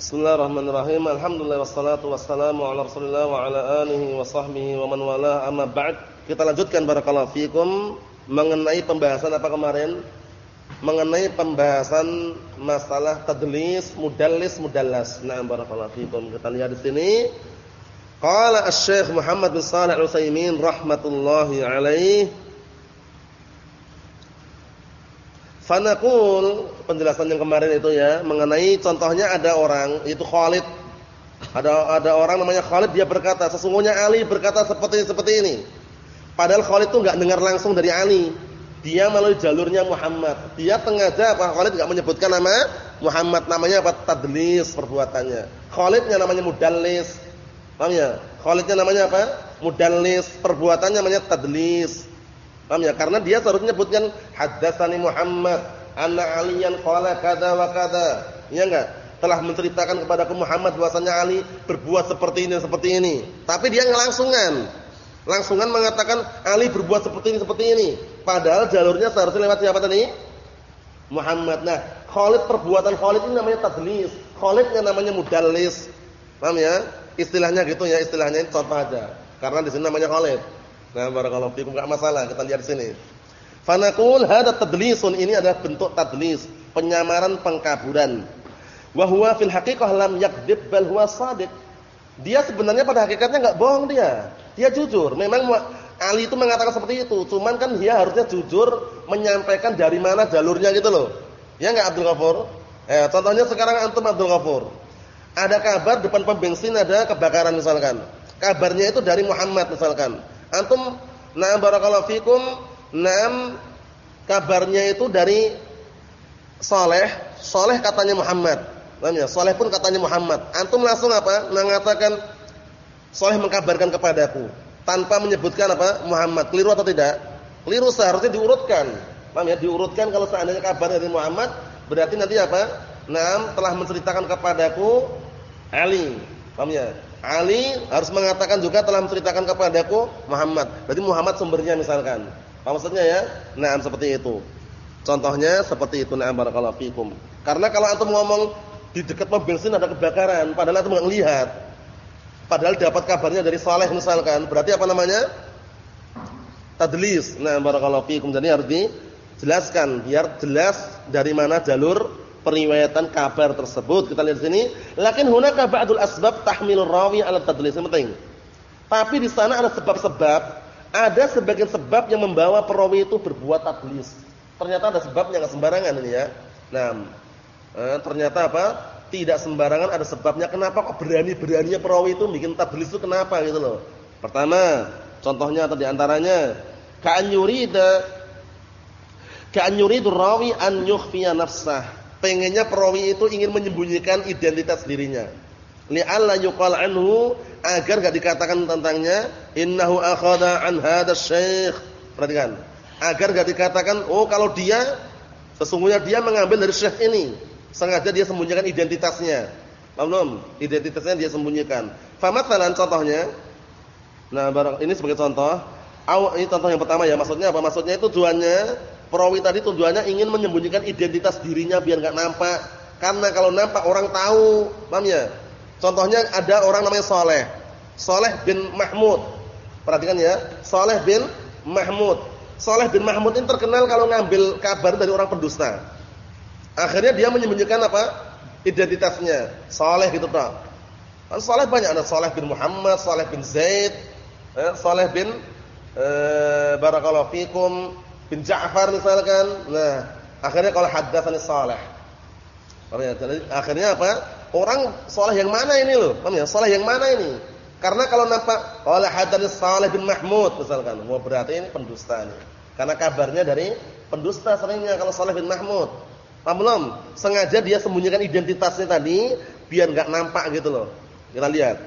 Bismillahirrahmanirrahim. Alhamdulillah wassalatu wassalamu ala Rasulillah wa ala alihi wa sahbihi wa man wala amma ba'd. Kita lanjutkan barakallahu fikum mengenai pembahasan apa kemarin? Mengenai pembahasan masalah tadlis, mudallis, mudallas. Nah, barakallahu fikum. Kita lihat di sini. Qala Asy-Syaikh Muhammad bin Shalih Al-Utsaimin rahmatullahi alaihi Fanaqul penjelasan yang kemarin itu ya mengenai contohnya ada orang itu Khalid ada ada orang namanya Khalid dia berkata sesungguhnya Ali berkata seperti seperti ini. Padahal Khalid itu enggak dengar langsung dari Ali. Dia melalui jalurnya Muhammad. Dia sengaja apa Khalid enggak menyebutkan nama Muhammad namanya apa tadlis perbuatannya. Khalidnya namanya mudallis. Paham ya? Khalidnya namanya apa? Mudallis, perbuatannya namanya tadlis. Paham ya? Karena dia seharusnya menyebutkan haddatsani Muhammad, anna Aliyan qala kada wa kada. Iya enggak? Telah menceritakan kepadaku Muhammad bahwasanya Ali berbuat seperti ini seperti ini. Tapi dia ngelangsungan. Langsungan mengatakan Ali berbuat seperti ini seperti ini. Padahal jalurnya seharusnya lewat siapa tadi? Muhammad. Nah, Khalid perbuatan Khalid ini namanya tadlis. Khalidnya namanya mudallis. Paham ya? Istilahnya gitu ya, istilahnya ini contoh aja. Karena di sini namanya Khalid. Nah, barakallahu fikum enggak masalah, kita lihat sini. Fanaqul hadza tadlisun ini adalah bentuk tadlis, penyamaran pengkaburan. Wa huwa fil haqiqah lam yakdzib bal huwa shadiq. Dia sebenarnya pada hakikatnya enggak bohong dia. Dia jujur. Memang Ali itu mengatakan seperti itu, cuman kan dia harusnya jujur menyampaikan dari mana jalurnya gitu loh. Ya enggak Abdul Ghafur? Eh, contohnya sekarang antum Abdul Ghafur. Ada kabar depan pom bensin ada kebakaran misalkan. Kabarnya itu dari Muhammad misalkan. Antum na'am barakallahu fikum, na'am kabarnya itu dari Saleh, Saleh katanya Muhammad. Paham ya? Saleh pun katanya Muhammad. Antum langsung apa? Mengatakan Saleh mengkabarkan kepadaku tanpa menyebutkan apa? Muhammad. Keliru atau tidak? Keliru seharusnya diurutkan. Paham ya? Diurutkan kalau seandainya kabar dari Muhammad, berarti nanti apa? Naam telah menceritakan kepadaku Ali. Paham ya? Ali harus mengatakan juga telah menceritakan kepadaku Muhammad. Berarti Muhammad sumbernya misalkan. Apa maksudnya ya? Nah, seperti itu. Contohnya seperti itu na'am barakallahu fikum. Karena kalau antum ngomong di dekat pom bensin ada kebakaran, padahal antum enggak lihat. Padahal dapat kabarnya dari Saleh misalkan, berarti apa namanya? Tadlis. Nah, barakallahu fikum. Jadi harus dijelaskan biar jelas dari mana jalur periwayatan kabar tersebut. Kita lihat sini, lakin hunaka ba'dul asbab tahmilur rawi 'ala tadlis. Yang penting. Tapi di sana ada sebab-sebab, ada sebagian sebab yang membawa perawi itu berbuat tadlis. Ternyata ada sebabnya enggak sembarangan ini ya. Nah, ternyata apa? Tidak sembarangan ada sebabnya. Kenapa kok berani-beraninya perawi itu bikin tadlis itu kenapa gitu loh. Pertama, contohnya atau di antaranya ka'an yurida ka'an yuridu rawi an yukhfiya nafsah pengennya perawi itu ingin menyembunyikan identitas dirinya. Li'alla yuqal anhu agar enggak dikatakan tentangnya innahu akhadha an hadzal syekh. Perhatikan. Agar enggak dikatakan oh kalau dia sesungguhnya dia mengambil dari syekh ini. Sengaja dia sembunyikan identitasnya. Paham Identitasnya dia sembunyikan. Famatsalan contohnya. Nah, ini sebagai contoh. Ini contoh yang pertama ya. Maksudnya apa? Maksudnya itu tujuannya Perawi tadi tujuannya ingin menyembunyikan identitas dirinya biar enggak nampak. Karena kalau nampak orang tahu, paham ya? Contohnya ada orang namanya Saleh. Saleh bin Mahmud. Perhatikan ya, Saleh bin Mahmud. Saleh bin Mahmud ini terkenal kalau ngambil kabar dari orang pendusta. Akhirnya dia menyembunyikan apa? Identitasnya. Saleh gitu toh. Kan Saleh banyak ada Saleh bin Muhammad, Saleh bin Zaid, eh, Saleh bin eh, barakallahu fikum bin Ja'far misalkan. Nah, akhirnya kalau haddatsani Saleh. Akhirnya apa? Orang saleh yang mana ini loh? Paham ya? Yang mana ini? Karena kalau nampak qala hadatsani Saleh bin Mahmud misalkan, wah berarti ini pendusta ini. Karena kabarnya dari pendusta seringnya kalau Saleh bin Mahmud. Paham belum? Sengaja dia sembunyikan identitasnya tadi biar enggak nampak gitu loh. Kita lihat.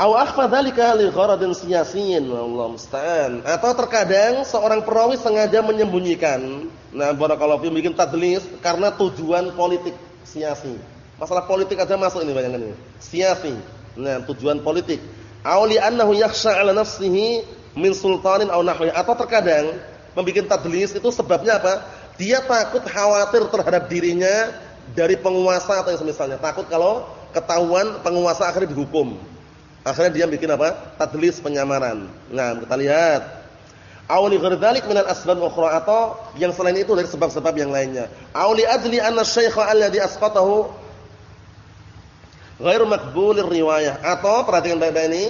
Aw akhfa dzalika li gharadin siyasiyin, Allah musta'an. Atau terkadang seorang perawi sengaja menyembunyikan, nah barakallahu fi bikin tadlis karena tujuan politik siasi. Masalah politik aja masuk ini bayangkan ini. Siasi. Nah, tujuan politik. Aw li annahu yakhsha 'ala nafsihi min sultanin aw nahwi. Atau terkadang membikin tadlis itu sebabnya apa? Dia takut khawatir terhadap dirinya dari penguasa atau yang semisalnya. Takut kalau ketahuan penguasa akhirnya dihukum. Akhirnya dia bikin apa? Tadlis penyamaran. Nah, kita lihat. Auli ghairdalik minal asbab ukhra atau yang selain itu dari sebab-sebab yang lainnya. Auli ajli anna syaikha alladhi asqatahu ghairu maqbulir riwayah atau perhatikan baik-baik ini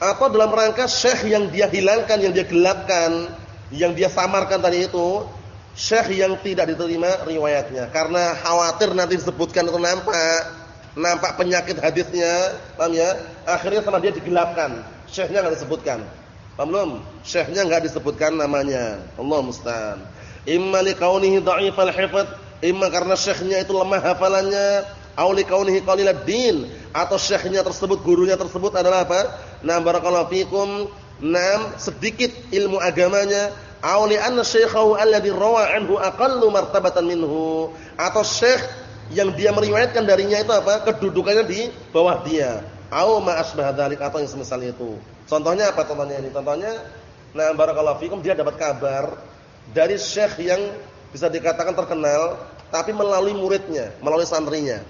atau dalam rangka syekh yang dia hilangkan, yang dia gelapkan, yang dia samarkan tadi itu syekh yang tidak diterima riwayatnya karena khawatir nanti disebutkan itu nampak nampak penyakit hadisnya, paham ya? Akhirnya sama dia digelapkan. Syekhnya enggak disebutkan. Paham belum? Syekhnya enggak disebutkan namanya. Allah musta'an. Imma li kaunihi dha'ifal hifdz, imma karena syekhnya itu lemah hafalannya, aw li kaunihi qalilad din, atau syekhnya tersebut, gurunya tersebut adalah apa? Nah, barakallahu fikum, nam sedikit ilmu agamanya, aw li anna syaikhahu alladhi rawa anhu aqallu martabatan minhu, atau syekh yang dia meriwayatkan darinya itu apa? Kedudukannya di bawah dia. Au ma asbah dzalik atau yang semisal itu. Contohnya apa contohnya ini? Contohnya nah barakallahu fikum dia dapat kabar dari syekh yang bisa dikatakan terkenal tapi melalui muridnya, melalui santrinya.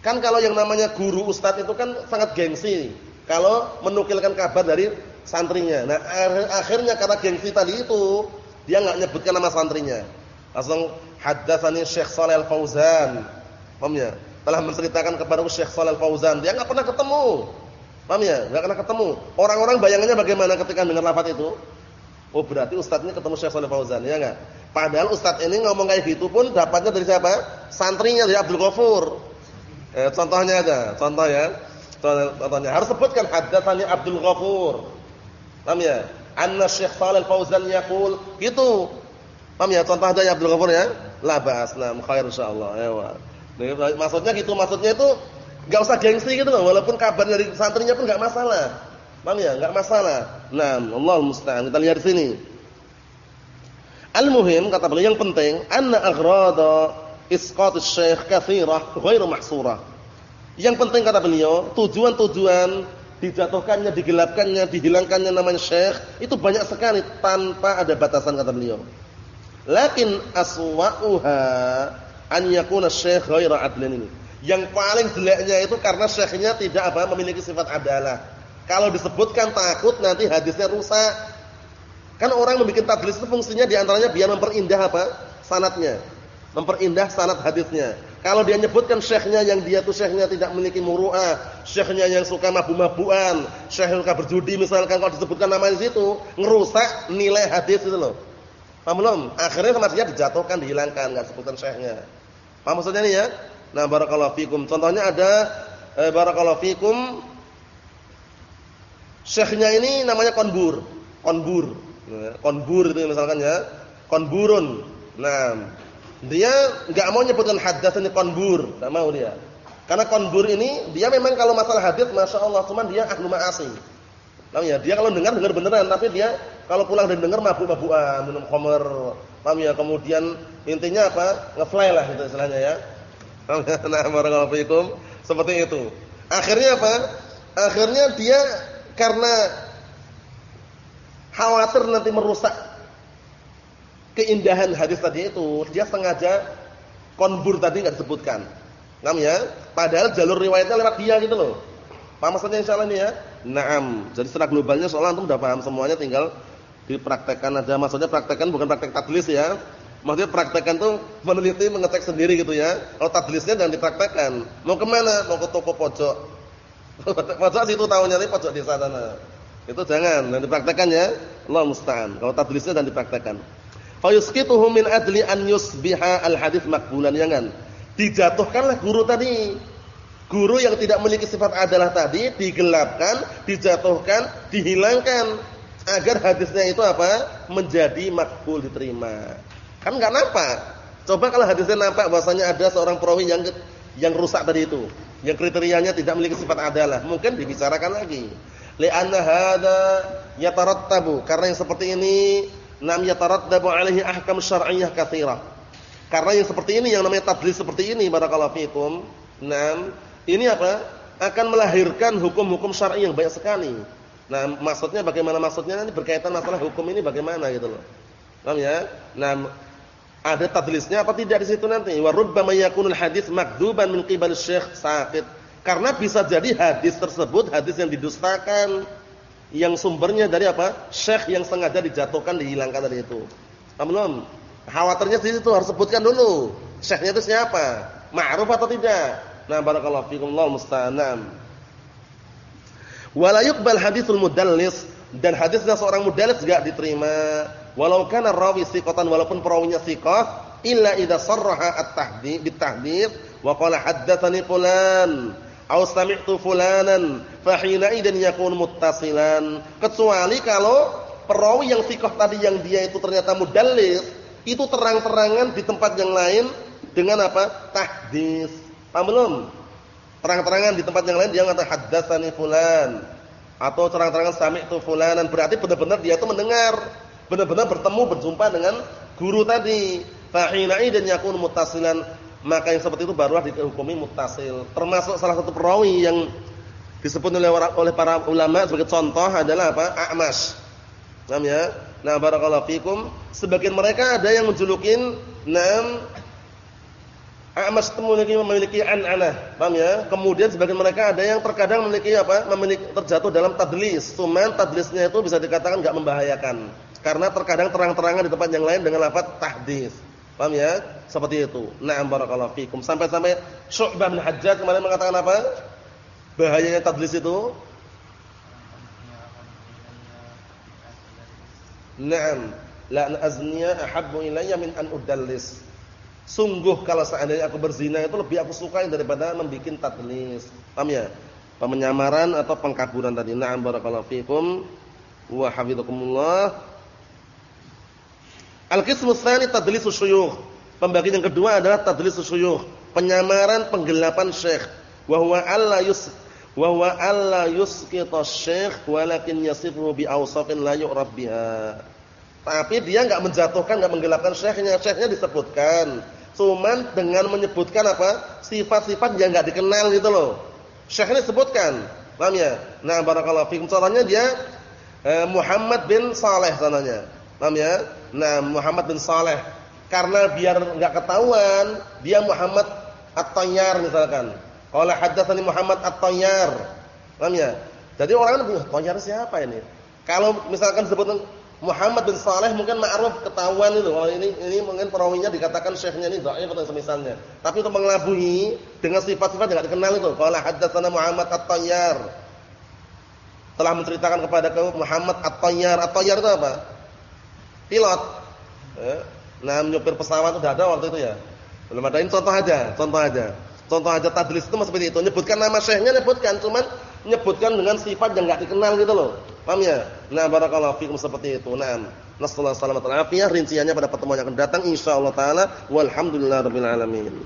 Kan kalau yang namanya guru ustadz itu kan sangat gengsi kalau menukilkan kabar dari santrinya. Nah, akhirnya karena gengsi tadi itu dia enggak nyebutkan nama santrinya. Langsung haddatsani Syekh Shalal Fauzan. Paham ya? Telah menceritakan kepada Syekh Shalal Fauzan. Dia enggak pernah ketemu. Paham ya? Enggak pernah ketemu. Orang-orang bayangannya bagaimana ketika dengar lafaz itu? Oh, berarti ustadznya ketemu Syekh Shalal Fauzan, ya enggak? Padahal ustadz ini ngomong kayak gitu pun dapatnya dari siapa? Santrinya dari Abdul Ghafur. Eh, contohnya aja, contoh ya. Contohnya harus sebutkan haddatsani Abdul Ghafur. Paham ya? Anna Syekh Shalal Fauzan yaqul, gitu. Paham ya? Contoh aja ya Abdul Ghafur ya. La ba'as, nah khair insyaallah. Ya, maksudnya gitu, maksudnya itu enggak usah gengsi gitu loh, walaupun kabar dari santrinya pun enggak masalah. Paham ya? Enggak masalah. Nah, Allah musta'an. Kita lihat di sini. Al-muhim kata beliau yang penting anna aghrada isqatus syekh katsirah ghairu mahsurah. Yang penting kata beliau, tujuan-tujuan dijatuhkannya, digelapkannya, dihilangkannya namanya syekh itu banyak sekali tanpa ada batasan kata beliau. Lakin aswa'uha an yakuna syekh ghaira adlin ini. Yang paling jeleknya itu karena syekhnya tidak apa memiliki sifat adalah. Kalau disebutkan takut nanti hadisnya rusak. Kan orang membuat tadlis itu fungsinya di antaranya biar memperindah apa? Sanatnya. Memperindah sanat hadisnya. Kalau dia nyebutkan syekhnya yang dia tuh syekhnya tidak memiliki muru'ah, syekhnya yang suka mabu-mabuan, syekh yang suka berjudi misalkan kalau disebutkan nama di situ, ngerusak nilai hadis itu loh. Paham belum? Akhirnya dia dijatuhkan, dihilangkan, enggak sebutkan syekhnya. Paham maksudnya ini ya? Nah, barakallahu fikum. Contohnya ada eh, barakallahu fikum syekhnya ini namanya konbur. Konbur. Konbur itu misalkan ya. Konburun. Nah, dia enggak mau nyebutkan haddatsani konbur, enggak mau dia. Karena konbur ini dia memang kalau masalah hadis Masya Allah cuman dia ahlu ma'asi. Paham ya? Dia kalau dengar dengar beneran tapi dia kalau pulang dan dengar mabuk-mabukan, minum khamr, paham ya? Kemudian intinya apa? Ngefly lah itu istilahnya ya. Ya? Nah, barakallahu. Seperti itu. Akhirnya apa? Akhirnya dia karena khawatir nanti merusak keindahan hadis tadi itu, dia sengaja konbur tadi enggak disebutkan. Paham ya? Padahal jalur riwayatnya lewat dia gitu loh. Paham maksudnya insyaallah ini ya? Naam. Jadi secara globalnya soal antum sudah paham semuanya tinggal dipraktekkan aja. Maksudnya praktekkan bukan praktek tadlis ya. Maksudnya praktekkan tuh meneliti mengecek sendiri gitu ya. Kalau tadlisnya jangan dipraktekkan. Mau ke mana? Mau ke toko pojok. pojok situ tahunya nih pojok di sana. Itu jangan, dan dipraktekkan ya. Allah musta'an. Kalau tadlisnya dan dipraktekkan. Fa yusqituhu min adli an yusbiha al hadis makbulan ya kan. Dijatuhkanlah guru tadi. Guru yang tidak memiliki sifat adalah tadi digelapkan, dijatuhkan, dihilangkan agar hadisnya itu apa? menjadi makbul diterima. Kan enggak nampak. Coba kalau hadisnya nampak bahwasanya ada seorang perawi yang yang rusak tadi itu, yang kriterianya tidak memiliki sifat adalah, mungkin dibicarakan lagi. Li'anna hadza yatarattabu, karena yang seperti ini nam yatarattabu alaihi ahkam syar'iyyah katsirah. Karena yang seperti ini yang namanya tadlis seperti ini barakallahu fikum, nam ini apa? akan melahirkan hukum-hukum syar'i yang banyak sekali. Nah, maksudnya bagaimana maksudnya ini berkaitan masalah hukum ini bagaimana gitu loh. Paham ya? Nah, Ada tadlisnya apa tidak di situ nanti? Wa rubbama yakunul hadis makduban min qibal syekh saqit. Karena bisa jadi hadis tersebut hadis yang didustakan yang sumbernya dari apa? Syekh yang sengaja dijatuhkan dihilangkan dari itu. Paham Khawatirnya di situ harus sebutkan dulu. Syekhnya itu siapa? Ma'ruf atau tidak? Nah, barakallahu fikum Allah musta'an. Wala yuqbal haditsul mudallis dan hadisnya seorang mudallis enggak diterima walau kana rawi siqatan walaupun perawinya siqah illa idza sarraha at-tahdid bit-tahdid wa qala haddatsani fulan aw sami'tu fulanan fa hina idzan yakun muttasilan kecuali kalau perawi yang siqah tadi yang dia itu ternyata mudallis itu terang-terangan di tempat yang lain dengan apa? tahdis. Paham belum? Terang-terangan di tempat yang lain dia mengatakan haddatsani fulan atau terang-terangan sami'tu fulanan berarti benar-benar dia itu mendengar, benar-benar bertemu berjumpa dengan guru tadi. Fahina'i dan yakun muttasilan, maka yang seperti itu barulah dihukumi muttasil. Termasuk salah satu perawi yang disebut oleh para ulama sebagai contoh adalah apa? A'mash. Paham ya? Nah, barakallahu fikum. Sebagian mereka ada yang menjulukin nam A'mas memiliki memiliki an-anah, paham ya? Kemudian sebagian mereka ada yang terkadang memiliki apa? Memiliki terjatuh dalam tadlis. Cuman tadlisnya itu bisa dikatakan enggak membahayakan. Karena terkadang terang-terangan di tempat yang lain dengan lafaz tahdis. Paham ya? Seperti itu. Na'am barakallahu fikum. Sampai-sampai Syu'bah bin Hajjaj kemarin mengatakan apa? Bahayanya tadlis itu. Naam, la azniya ahabbu ilayya min an udallis. Sungguh kalau seandainya aku berzina itu lebih aku sukai daripada membuat tadlis. Paham ya? Pemenyamaran atau pengkaburan tadi. Na'am barakallahu fikum wa hafizakumullah. Al-qismu tsani tadlisus syuyukh. Pembagian yang kedua adalah tadlisus syuyukh, penyamaran penggelapan syekh. Wa huwa alla yus wa huwa alla yusqita syekh walakin yasifuhu bi awsafin la yu'rab biha. Tapi dia enggak menjatuhkan, enggak menggelapkan syekhnya. Syekhnya disebutkan Cuman dengan menyebutkan apa? Sifat-sifat yang enggak dikenal gitu loh. Syekh ini sebutkan. Paham ya? Nah, barakallahu fikum. Contohnya dia eh, Muhammad bin Saleh sananya. Paham ya? Nah, Muhammad bin Saleh. Karena biar enggak ketahuan, dia Muhammad At-Tayyar misalkan. Qala haddatsani Muhammad At-Tayyar. Paham ya? Jadi orang kan, Tayyar siapa ini? Kalau misalkan disebut Muhammad bin Saleh mungkin ma'ruf ketahuan itu. Kalau ini ini mungkin perawinya dikatakan syekhnya ini dhaif atau semisalnya. Tapi untuk mengelabui dengan sifat-sifat yang tidak dikenal itu. Qala haddatsana Muhammad At-Tayyar. Telah menceritakan kepada kamu Muhammad At-Tayyar. At-Tayyar itu apa? Pilot. Eh? Nah, menyopir pesawat sudah ada waktu itu ya. Belum ada ini contoh aja, contoh aja. Contoh aja tadlis itu seperti itu. Nyebutkan nama syekhnya nyebutkan, cuman menyebutkan dengan sifat yang enggak dikenal gitu loh. Paham ya? Nah, barakallahu fikum seperti itu. Naam. Nasallahu alaihi wasallam rinciannya pada pertemuan yang akan datang insyaallah taala. Walhamdulillahirabbil alamin.